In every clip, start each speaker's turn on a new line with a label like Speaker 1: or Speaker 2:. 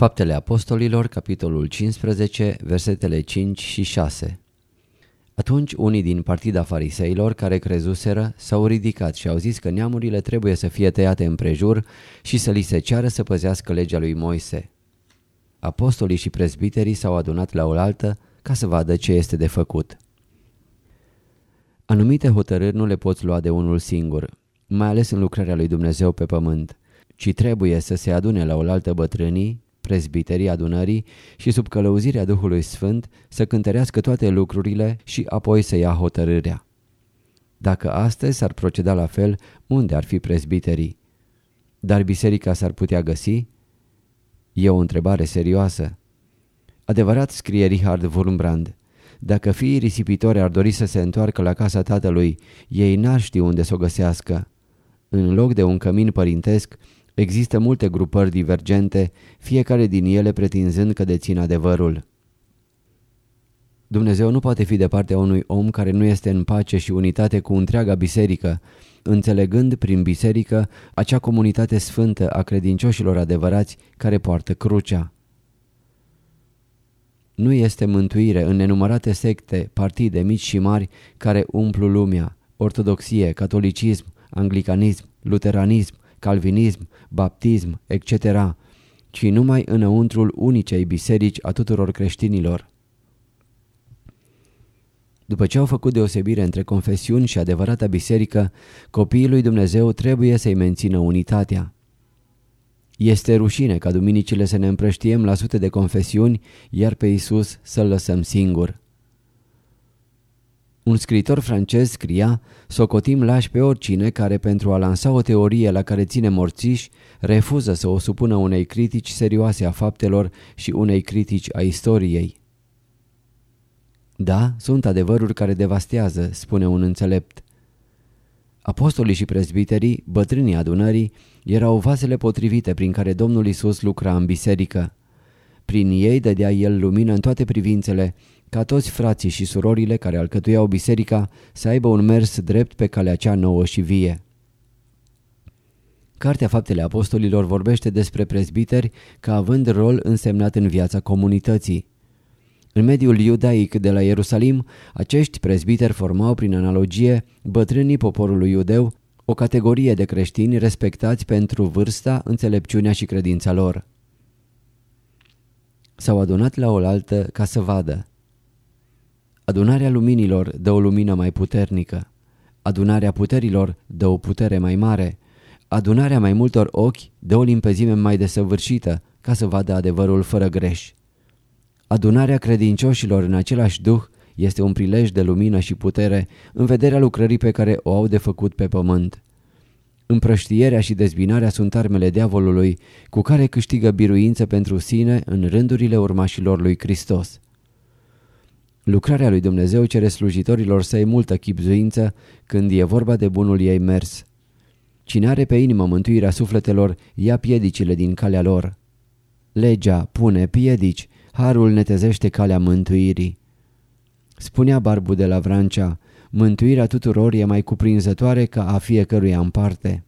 Speaker 1: Faptele Apostolilor, capitolul 15, versetele 5 și 6 Atunci unii din partida fariseilor care crezuseră s-au ridicat și au zis că neamurile trebuie să fie tăiate împrejur și să li se ceară să păzească legea lui Moise. Apostolii și prezbiterii s-au adunat la oaltă ca să vadă ce este de făcut. Anumite hotărâri nu le poți lua de unul singur, mai ales în lucrarea lui Dumnezeu pe pământ, ci trebuie să se adune la oaltă bătrânii, prezbiterii adunării și sub călăuzirea Duhului Sfânt să cântărească toate lucrurile și apoi să ia hotărârea. Dacă astăzi s-ar proceda la fel, unde ar fi prezbiterii? Dar biserica s-ar putea găsi? E o întrebare serioasă. Adevărat scrie Richard Wurmbrand, dacă fiii risipitori ar dori să se întoarcă la casa tatălui, ei n-ar ști unde să o găsească. În loc de un cămin părintesc, există multe grupări divergente, fiecare din ele pretinzând că dețin adevărul. Dumnezeu nu poate fi de partea unui om care nu este în pace și unitate cu întreaga biserică, înțelegând prin biserică acea comunitate sfântă a credincioșilor adevărați care poartă crucea. Nu este mântuire în nenumărate secte, partide mici și mari care umplu lumea, ortodoxie, catolicism, anglicanism, luteranism, calvinism, baptism, etc., ci numai înăuntrul unicei biserici a tuturor creștinilor. După ce au făcut deosebire între confesiuni și adevărata biserică, copiii lui Dumnezeu trebuie să-i mențină unitatea. Este rușine ca duminicile să ne împrăștiem la sute de confesiuni, iar pe Isus să-L lăsăm singur. Un scriitor francez scria, socotim lași pe oricine care pentru a lansa o teorie la care ține morțiși, refuză să o supună unei critici serioase a faptelor și unei critici a istoriei. Da, sunt adevăruri care devastează, spune un înțelept. Apostolii și prezbiterii, bătrânii adunării, erau vasele potrivite prin care Domnul Isus lucra în biserică. Prin ei dădea El lumină în toate privințele, ca toți frații și surorile care alcătuiau biserica să aibă un mers drept pe calea cea nouă și vie. Cartea Faptele Apostolilor vorbește despre prezbiteri ca având rol însemnat în viața comunității. În mediul iudaic de la Ierusalim, acești prezbiteri formau prin analogie bătrânii poporului iudeu, o categorie de creștini respectați pentru vârsta, înțelepciunea și credința lor. S-au adunat la oaltă ca să vadă. Adunarea luminilor dă o lumină mai puternică. Adunarea puterilor dă o putere mai mare. Adunarea mai multor ochi dă o limpezime mai desăvârșită ca să vadă adevărul fără greș. Adunarea credincioșilor în același duh este un prilej de lumină și putere în vederea lucrării pe care o au de făcut pe pământ. Împrăștierea și dezbinarea sunt armele diavolului cu care câștigă biruință pentru sine în rândurile urmașilor lui Hristos. Lucrarea lui Dumnezeu cere slujitorilor săi multă chipzuință când e vorba de bunul ei mers. Cine are pe inimă mântuirea sufletelor, ia piedicile din calea lor. Legea pune piedici, harul netezește calea mântuirii. Spunea Barbu de la Vrancea, mântuirea tuturor e mai cuprinzătoare ca a fiecăruia în parte.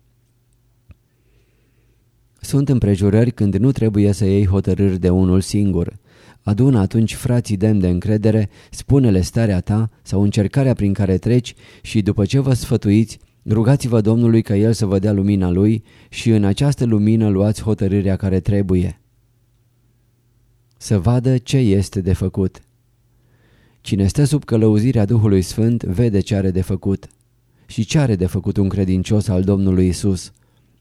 Speaker 1: Sunt împrejurări când nu trebuie să iei hotărâri de unul singur. Adună atunci frații demn de încredere, spune-le starea ta sau încercarea prin care treci și după ce vă sfătuiți, rugați-vă Domnului ca El să vă dea lumina Lui și în această lumină luați hotărârea care trebuie. să vadă ce este de făcut. Cine stă sub călăuzirea Duhului Sfânt vede ce are de făcut. Și ce are de făcut un credincios al Domnului Isus?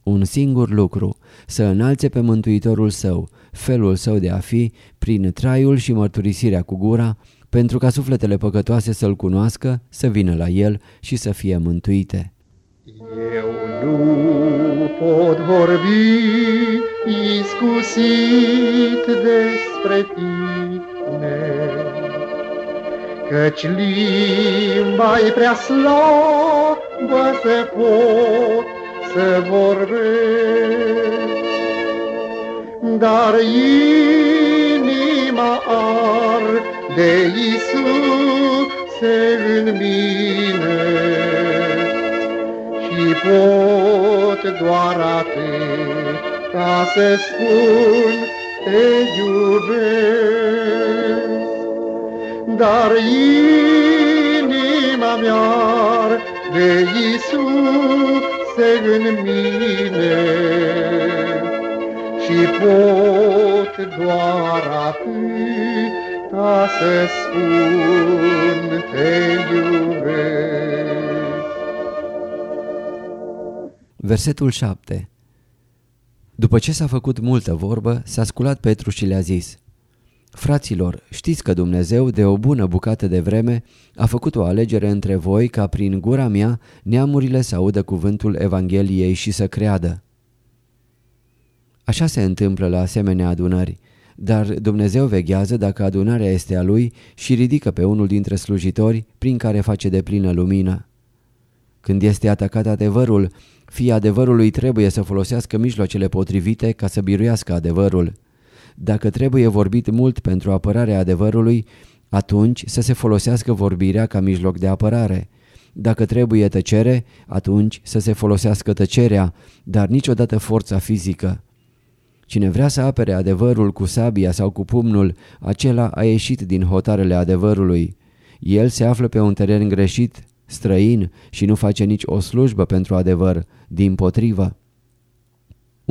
Speaker 1: Un singur lucru, să înalțe pe Mântuitorul său, felul său de a fi, prin traiul și mărturisirea cu gura, pentru ca sufletele păcătoase să-L cunoască, să vină la El și să fie mântuite.
Speaker 2: Eu nu pot vorbi iscusit despre tine, Căci limba-i prea slabă să pot să vorbesc, Dar inima arde Iisuse în mine, Și pot doar atât ca să spun te iubesc. Dar inima mea de Iisuse în mine și pot doar atât ca să spun te iubesc.
Speaker 1: Versetul 7 După ce s-a făcut multă vorbă, s-a sculat Petru și le-a zis Fraților, știți că Dumnezeu de o bună bucată de vreme a făcut o alegere între voi ca prin gura mea neamurile să audă cuvântul Evangheliei și să creadă. Așa se întâmplă la asemenea adunări, dar Dumnezeu veghează dacă adunarea este a Lui și ridică pe unul dintre slujitori prin care face de plină lumină. Când este atacat adevărul, fii adevărului trebuie să folosească mijloacele potrivite ca să biruiască adevărul. Dacă trebuie vorbit mult pentru apărarea adevărului, atunci să se folosească vorbirea ca mijloc de apărare. Dacă trebuie tăcere, atunci să se folosească tăcerea, dar niciodată forța fizică. Cine vrea să apere adevărul cu sabia sau cu pumnul, acela a ieșit din hotarele adevărului. El se află pe un teren greșit, străin și nu face nici o slujbă pentru adevăr, din potrivă.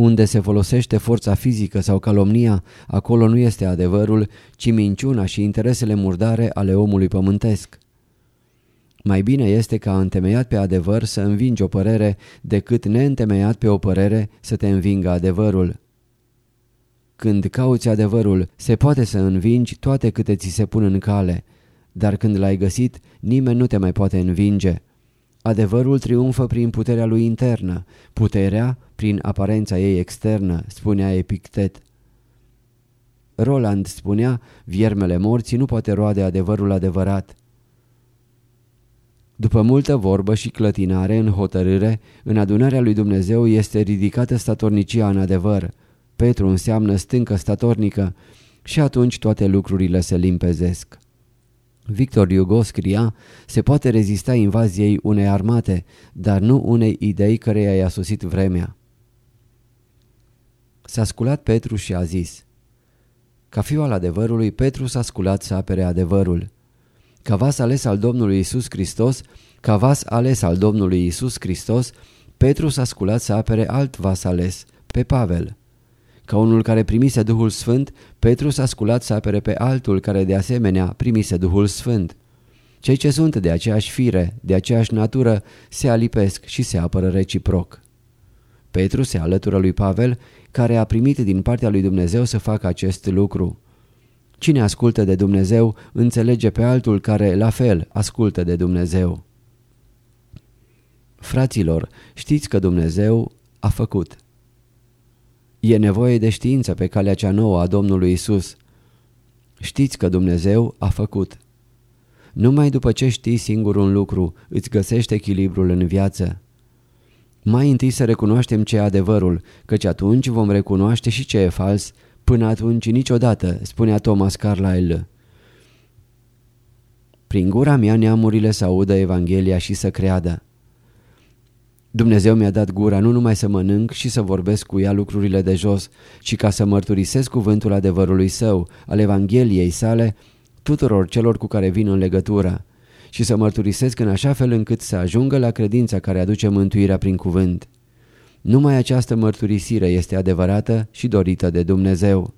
Speaker 1: Unde se folosește forța fizică sau calomnia, acolo nu este adevărul, ci minciuna și interesele murdare ale omului pământesc. Mai bine este ca întemeiat pe adevăr să învingi o părere decât neîntemeiat pe o părere să te învingă adevărul. Când cauți adevărul, se poate să învingi toate câte ți se pun în cale, dar când l-ai găsit, nimeni nu te mai poate învinge. Adevărul triumfă prin puterea lui internă, puterea prin aparența ei externă, spunea Epictet. Roland spunea, viermele morții nu poate roade adevărul adevărat. După multă vorbă și clătinare în hotărâre, în adunarea lui Dumnezeu este ridicată statornicia în adevăr. Petru înseamnă stâncă statornică și atunci toate lucrurile se limpezesc. Victor Hugo scria, se poate rezista invaziei unei armate, dar nu unei idei căreia i-a sosit vremea. S-a sculat Petru și a zis, Ca fiu al adevărului, Petru s-a sculat să apere adevărul. Ca vas ales al Domnului Isus Hristos, ca vas ales al Domnului Isus Hristos, Petru s-a sculat să apere alt vas ales, pe Pavel. Ca unul care primise Duhul Sfânt, Petru s-a sculat să apere pe altul care de asemenea primise Duhul Sfânt. Cei ce sunt de aceeași fire, de aceeași natură, se alipesc și se apără reciproc. Petru se alătură lui Pavel, care a primit din partea lui Dumnezeu să facă acest lucru. Cine ascultă de Dumnezeu înțelege pe altul care, la fel, ascultă de Dumnezeu. Fraților, știți că Dumnezeu a făcut. E nevoie de știință pe calea cea nouă a Domnului Isus. Știți că Dumnezeu a făcut. Numai după ce știi singur un lucru, îți găsești echilibrul în viață. Mai întâi să recunoaștem ce e adevărul, căci atunci vom recunoaște și ce e fals, până atunci niciodată, spunea Thomas Carlyle. Prin gura mea neamurile să audă Evanghelia și să creadă. Dumnezeu mi-a dat gura nu numai să mănânc și să vorbesc cu ea lucrurile de jos, ci ca să mărturisesc cuvântul adevărului său, al Evangheliei sale, tuturor celor cu care vin în legătură și să mărturisesc în așa fel încât să ajungă la credința care aduce mântuirea prin cuvânt. Numai această mărturisire este adevărată și dorită de Dumnezeu.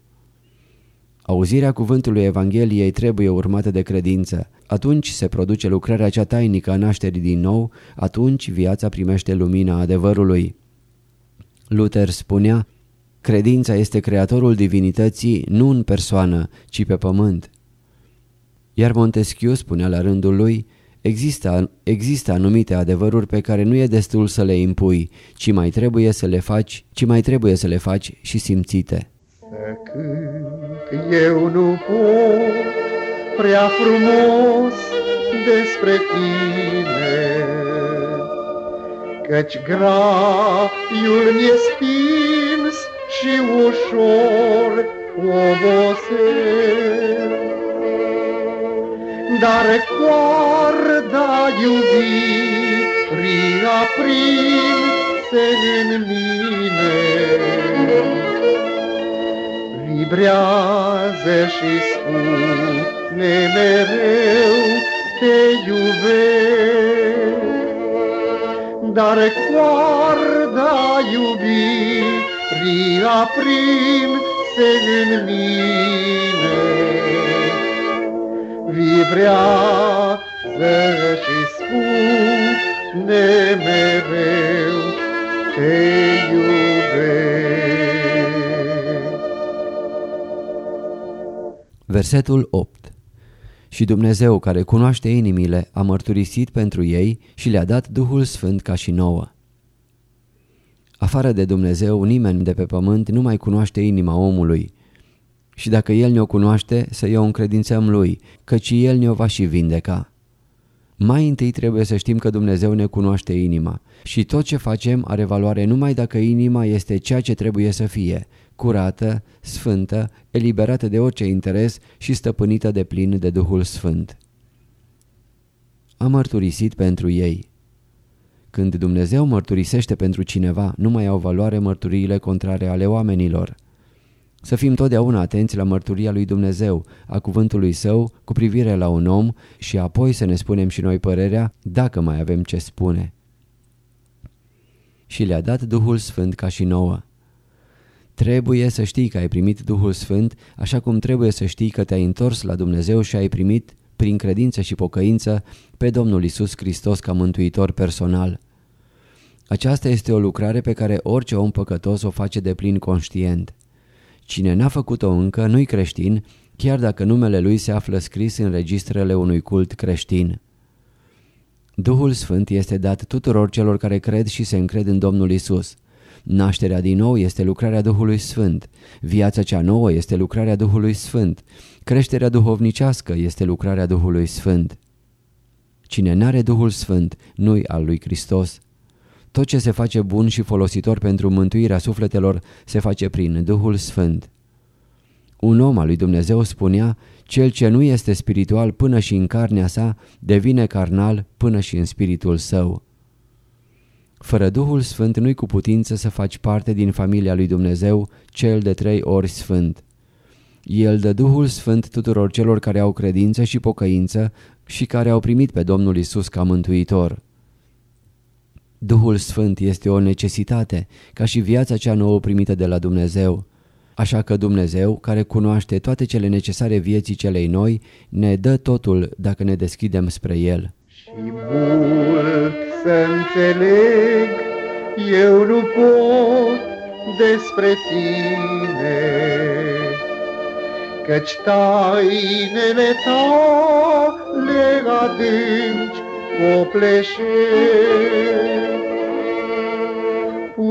Speaker 1: Auzirea cuvântului Evangheliei trebuie urmată de credință. Atunci se produce lucrarea cea tainică a nașterii din nou, atunci viața primește lumina adevărului. Luther spunea, credința este creatorul divinității nu în persoană, ci pe pământ. Iar Montesquieu spunea la rândul lui, există, există anumite adevăruri pe care nu e destul să le impui, ci mai trebuie să le faci, ci mai trebuie să le faci și simțite.
Speaker 2: Să cânt eu nu pot prea frumos despre tine, Căci graiul mi-e stins și ușor obosel. Dar coarda iubirii aprinse în mine, Vibrează și spune mereu te iubesc. Dar coarda iubirii aprinse în mine, Vibrează și spune mereu te iubesc.
Speaker 1: Versetul 8 Și Dumnezeu care cunoaște inimile a mărturisit pentru ei și le-a dat Duhul Sfânt ca și nouă. Afară de Dumnezeu, nimeni de pe pământ nu mai cunoaște inima omului. Și dacă El ne-o cunoaște, să o încredințăm Lui, căci El ne-o va și vindeca. Mai întâi trebuie să știm că Dumnezeu ne cunoaște inima și tot ce facem are valoare numai dacă inima este ceea ce trebuie să fie, curată, sfântă, eliberată de orice interes și stăpânită de plin de Duhul Sfânt. A mărturisit pentru ei. Când Dumnezeu mărturisește pentru cineva, nu mai au valoare mărturiile contrare ale oamenilor. Să fim totdeauna atenți la mărturia lui Dumnezeu, a cuvântului său, cu privire la un om și apoi să ne spunem și noi părerea, dacă mai avem ce spune. Și le-a dat Duhul Sfânt ca și nouă. Trebuie să știi că ai primit Duhul Sfânt, așa cum trebuie să știi că te-ai întors la Dumnezeu și ai primit, prin credință și pocăință, pe Domnul Isus Hristos ca mântuitor personal. Aceasta este o lucrare pe care orice om păcătos o face de plin conștient. Cine n-a făcut-o încă nu-i creștin, chiar dacă numele lui se află scris în registrele unui cult creștin. Duhul Sfânt este dat tuturor celor care cred și se încred în Domnul Isus. Nașterea din nou este lucrarea Duhului Sfânt. Viața cea nouă este lucrarea Duhului Sfânt. Creșterea duhovnicească este lucrarea Duhului Sfânt. Cine n-are Duhul Sfânt nu-i al lui Hristos. Tot ce se face bun și folositor pentru mântuirea sufletelor se face prin Duhul Sfânt. Un om al lui Dumnezeu spunea, cel ce nu este spiritual până și în carnea sa, devine carnal până și în spiritul său. Fără Duhul Sfânt nu-i cu putință să faci parte din familia lui Dumnezeu, cel de trei ori sfânt. El dă Duhul Sfânt tuturor celor care au credință și pocăință și care au primit pe Domnul Isus ca mântuitor. Duhul Sfânt este o necesitate, ca și viața cea nouă primită de la Dumnezeu. Așa că Dumnezeu, care cunoaște toate cele necesare vieții celei noi, ne dă totul dacă ne deschidem spre El.
Speaker 2: Și mult să înțeleg, eu nu pot despre tine, Căci tainele tale adânci copleșesc.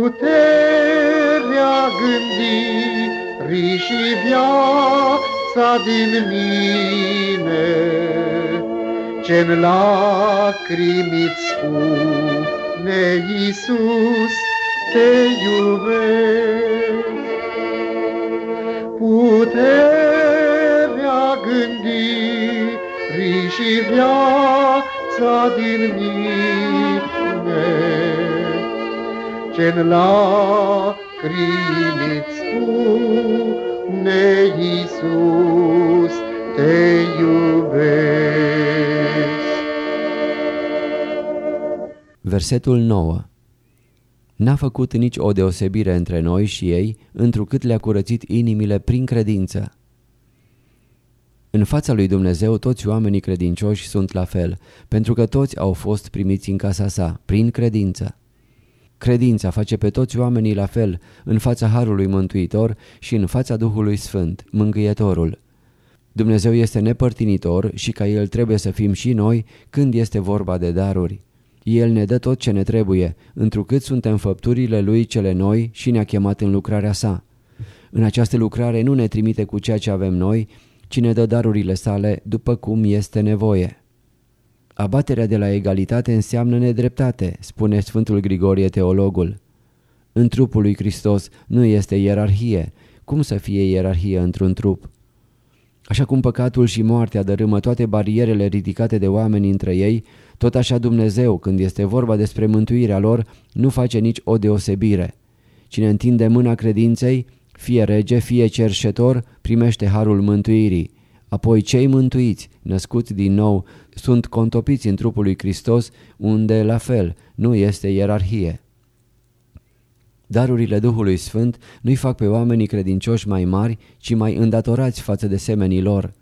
Speaker 2: Puterea gândirii și viața din mine, Ce-n lacrimi-ți spune Iisus, te iubesc. Puterea gândirii și viața din mine, Ce-n lacrimi-ți spune Iisus, te iubesc.
Speaker 1: Versetul 9 N-a făcut nici o deosebire între noi și ei, întrucât le-a curățit inimile prin credință. În fața lui Dumnezeu toți oamenii credincioși sunt la fel, pentru că toți au fost primiți în casa sa, prin credință. Credința face pe toți oamenii la fel în fața Harului Mântuitor și în fața Duhului Sfânt, Mângâietorul. Dumnezeu este nepărtinitor și ca El trebuie să fim și noi când este vorba de daruri. El ne dă tot ce ne trebuie, întrucât suntem făpturile Lui cele noi și ne-a chemat în lucrarea sa. În această lucrare nu ne trimite cu ceea ce avem noi, ci ne dă darurile sale după cum este nevoie. Abaterea de la egalitate înseamnă nedreptate, spune Sfântul Grigorie teologul. În trupul lui Hristos nu este ierarhie. Cum să fie ierarhie într-un trup? Așa cum păcatul și moartea dărâmă toate barierele ridicate de oameni între ei, tot așa Dumnezeu, când este vorba despre mântuirea lor, nu face nici o deosebire. Cine întinde mâna credinței, fie rege, fie cerșetor, primește harul mântuirii. Apoi cei mântuiți, născuți din nou, sunt contopiți în trupul lui Hristos, unde, la fel, nu este ierarhie. Darurile Duhului Sfânt nu-i fac pe oamenii credincioși mai mari, ci mai îndatorați față de semenii lor.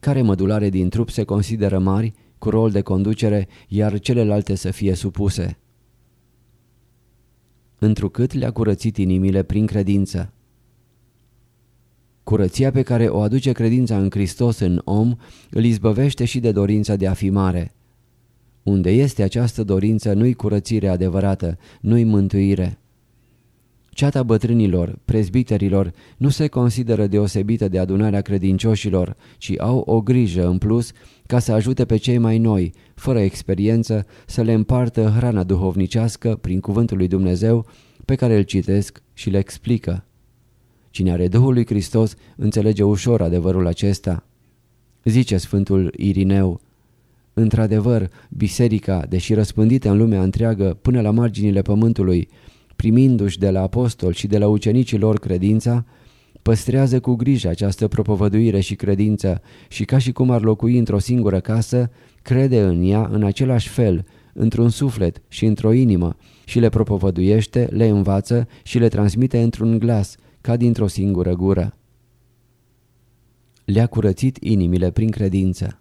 Speaker 1: Care mădulare din trup se consideră mari, cu rol de conducere, iar celelalte să fie supuse? Întrucât le-a curățit inimile prin credință. Curăția pe care o aduce credința în Hristos în om îl izbăvește și de dorința de a fi mare. Unde este această dorință, nu-i curățire adevărată, nu-i mântuire. Ceata bătrânilor, prezbiterilor, nu se consideră deosebită de adunarea credincioșilor, ci au o grijă în plus ca să ajute pe cei mai noi, fără experiență, să le împartă hrana duhovnicească prin cuvântul lui Dumnezeu pe care îl citesc și le explică. Cine are Duhul lui Hristos înțelege ușor adevărul acesta. Zice Sfântul Irineu, Într-adevăr, biserica, deși răspândită în lumea întreagă până la marginile pământului, primindu-și de la apostol și de la ucenicii lor credința, păstrează cu grijă această propovăduire și credință și ca și cum ar locui într-o singură casă, crede în ea în același fel, într-un suflet și într-o inimă și le propovăduiește, le învață și le transmite într-un glas, ca dintr-o singură gură. Le-a curățit inimile prin credință.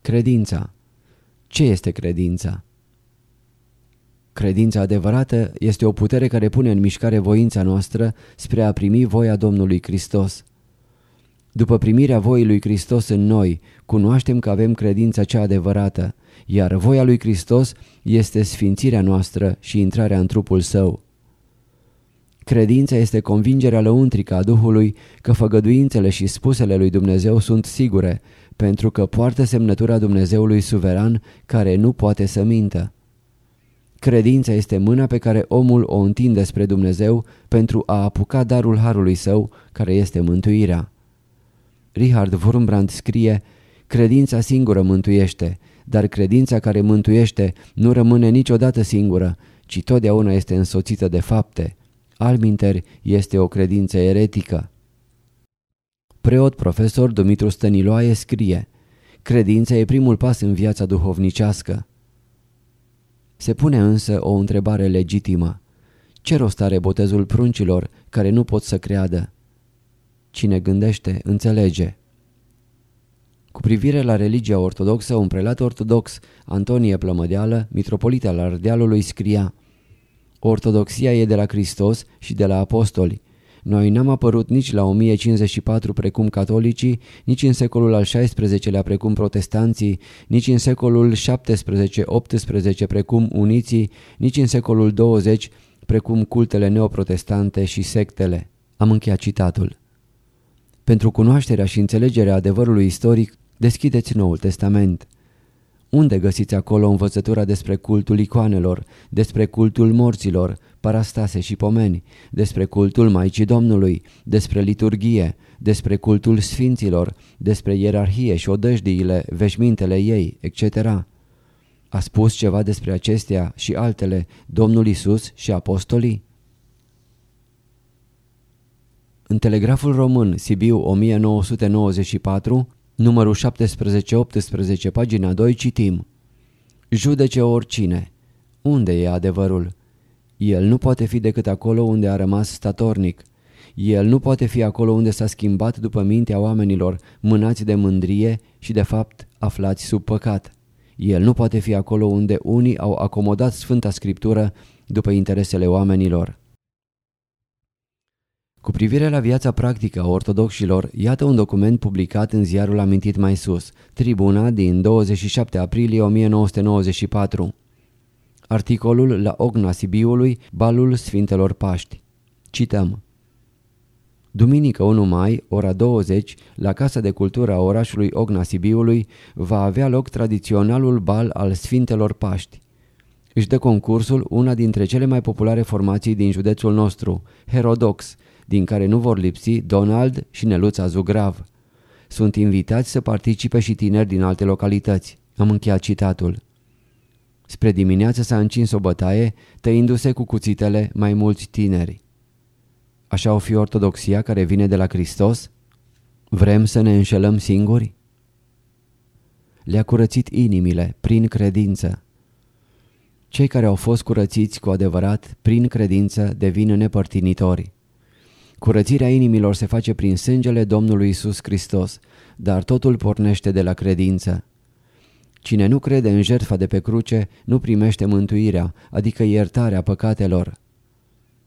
Speaker 1: Credința. Ce este credința? Credința adevărată este o putere care pune în mișcare voința noastră spre a primi voia Domnului Hristos. După primirea voii lui Hristos în noi, cunoaștem că avem credința cea adevărată, iar voia lui Hristos este sfințirea noastră și intrarea în trupul său. Credința este convingerea lăuntrică a Duhului că făgăduințele și spusele lui Dumnezeu sunt sigure, pentru că poartă semnătura Dumnezeului suveran care nu poate să mintă. Credința este mâna pe care omul o întinde spre Dumnezeu pentru a apuca darul harului său, care este mântuirea. Richard Wurmbrand scrie, Credința singură mântuiește, dar credința care mântuiește nu rămâne niciodată singură, ci totdeauna este însoțită de fapte. Alminter este o credință eretică. Preot profesor Dumitru Stăniloae scrie Credința e primul pas în viața duhovnicească. Se pune însă o întrebare legitimă. Ce rost are botezul pruncilor care nu pot să creadă? Cine gândește, înțelege. Cu privire la religia ortodoxă, un prelat ortodox, Antonie Plămădeală, mitropolit al Ardealului, scria Ortodoxia e de la Hristos și de la apostoli. Noi n-am apărut nici la 1054 precum catolicii, nici în secolul al XVI-lea precum protestanții, nici în secolul XVII-XVIII precum uniții, nici în secolul 20 precum cultele neoprotestante și sectele. Am încheiat citatul. Pentru cunoașterea și înțelegerea adevărului istoric, deschideți Noul Testament. Unde găsiți acolo învățătura despre cultul icoanelor, despre cultul morților, parastase și pomeni, despre cultul Maicii Domnului, despre liturghie, despre cultul sfinților, despre ierarhie și odăjdiile, veșmintele ei, etc. A spus ceva despre acestea și altele Domnul Isus și apostolii? În Telegraful Român, Sibiu 1994, numărul 17-18, pagina 2, citim Judece oricine. Unde e adevărul? El nu poate fi decât acolo unde a rămas statornic. El nu poate fi acolo unde s-a schimbat după mintea oamenilor, mânați de mândrie și de fapt aflați sub păcat. El nu poate fi acolo unde unii au acomodat Sfânta Scriptură după interesele oamenilor. Cu privire la viața practică a ortodoxilor, iată un document publicat în ziarul amintit mai sus, Tribuna din 27 aprilie 1994. Articolul la Ogna Sibiului, Balul Sfintelor Paști. Cităm. Duminică 1 mai, ora 20, la Casa de Cultură a orașului Ogna Sibiului, va avea loc tradiționalul bal al Sfintelor Paști. Își dă concursul una dintre cele mai populare formații din județul nostru, Herodox, din care nu vor lipsi Donald și Neluța Zugrav. Sunt invitați să participe și tineri din alte localități. Am încheiat citatul. Spre dimineață s-a încins o bătaie, tăindu-se cu cuțitele mai mulți tineri. Așa o fi ortodoxia care vine de la Hristos? Vrem să ne înșelăm singuri? Le-a curățit inimile prin credință. Cei care au fost curățiți cu adevărat prin credință devin nepărtinitori. Curățirea inimilor se face prin sângele Domnului Isus Hristos, dar totul pornește de la credință. Cine nu crede în jertfa de pe cruce nu primește mântuirea, adică iertarea păcatelor.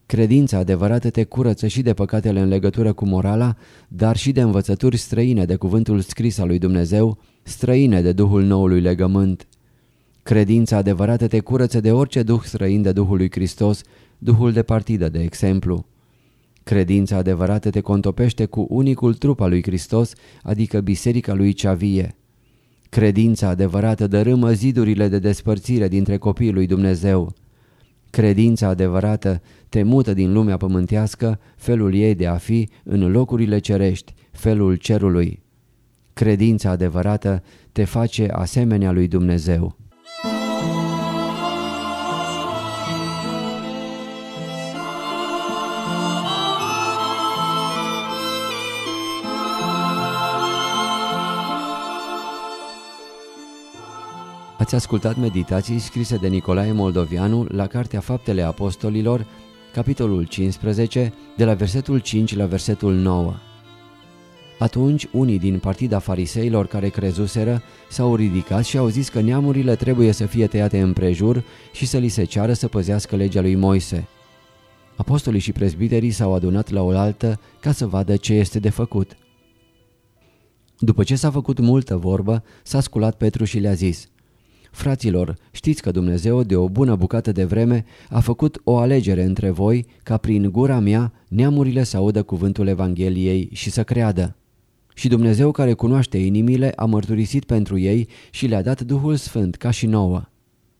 Speaker 1: Credința adevărată te curăță și de păcatele în legătură cu morala, dar și de învățături străine de cuvântul scris al lui Dumnezeu, străine de Duhul noului legământ. Credința adevărată te curăță de orice duh străin de Duhul lui Hristos, Duhul de partidă, de exemplu. Credința adevărată te contopește cu unicul trup al lui Hristos, adică biserica lui cea vie. Credința adevărată dărâmă zidurile de despărțire dintre copiii lui Dumnezeu. Credința adevărată te mută din lumea pământească, felul ei de a fi, în locurile cerești, felul cerului. Credința adevărată te face asemenea lui Dumnezeu. Ați ascultat meditații scrise de Nicolae Moldovianu la Cartea Faptele Apostolilor, capitolul 15, de la versetul 5 la versetul 9. Atunci unii din partida fariseilor care crezuseră s-au ridicat și au zis că neamurile trebuie să fie tăiate împrejur și să li se ceară să păzească legea lui Moise. Apostolii și prezbiterii s-au adunat la oaltă ca să vadă ce este de făcut. După ce s-a făcut multă vorbă, s-a sculat Petru și le-a zis – Fraților, știți că Dumnezeu de o bună bucată de vreme a făcut o alegere între voi ca prin gura mea neamurile să audă cuvântul Evangheliei și să creadă. Și Dumnezeu care cunoaște inimile a mărturisit pentru ei și le-a dat Duhul Sfânt ca și nouă.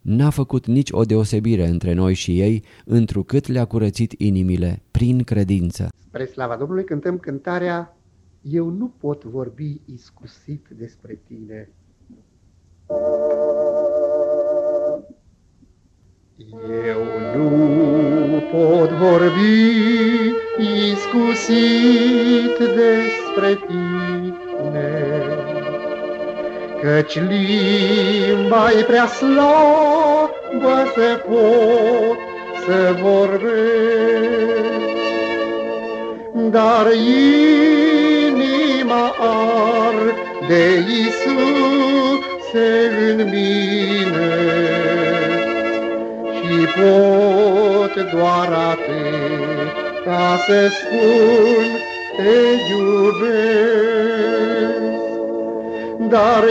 Speaker 1: N-a făcut nici o deosebire între noi și ei, întrucât le-a curățit inimile, prin credință.
Speaker 2: Spre slava Domnului cântăm cântarea Eu nu pot vorbi iscusit despre tine. Eu nu pot vorbi iscusit despre tine, Căci limba-i prea slabă să pot să vorbesc. Dar inima arde Iisuse în mine, și pot doar atât ca să spun te iubesc. Dar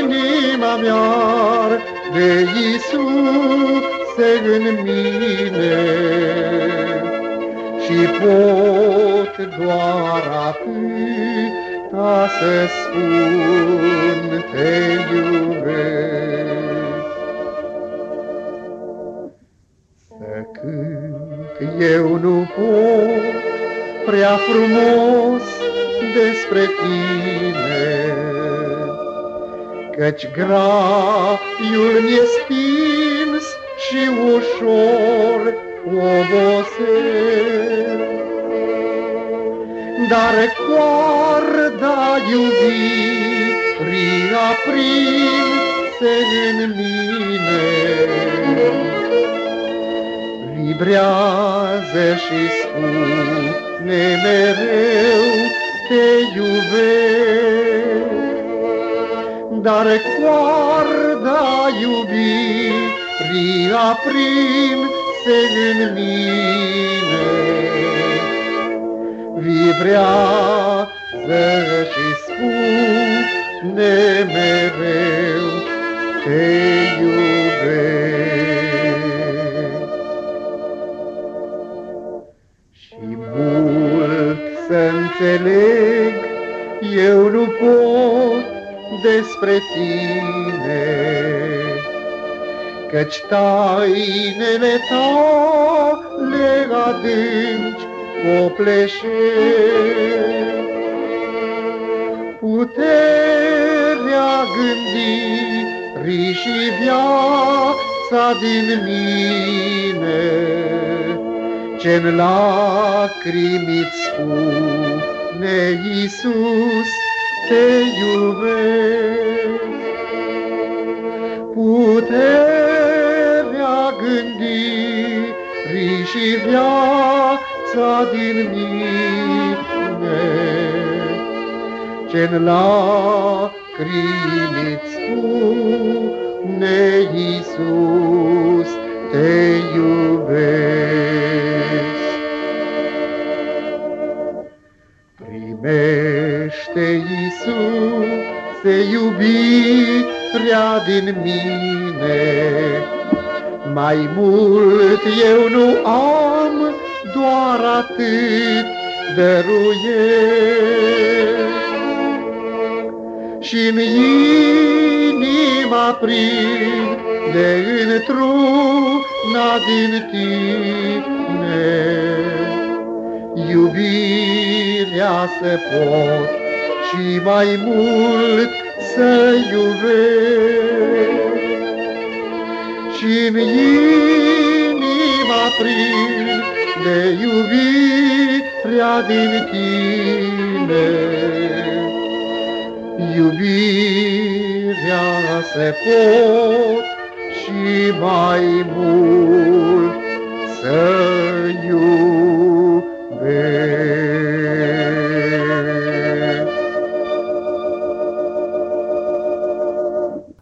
Speaker 2: inima mea de Iisuse în mine și pot doar atât ca să spun te iubesc. Eu nu pot. Prea frumos despre tine, Căci graiul mi-e stins și ușor obosel. Dar coarda iubirii aprinse în mine, Vibrează și spune mereu te iubesc, dar coarda iubirii aprinse în mine. Vibrează și spune mereu te iubesc. Înțeleg, eu nu pot despre tine, Căci tainele tale adânci copleșesc. Puterea gândirii și viața din mine, Ce-n lacrimi-ți spune Iisus, te iubesc. Puterea gândirii și viața din mine, Ce-n lacrimi-ți spune Iisus, te iubesc. Iisuse, iubirea din mine, Mai mult eu nu am, doar atât dăruiesc. Și-n inima prinde într-una din tine, Iubirea să pot și mai mult să iubesc. Și-n inima prinde iubirea din tine, Iubirea să pot și mai mult să iubesc.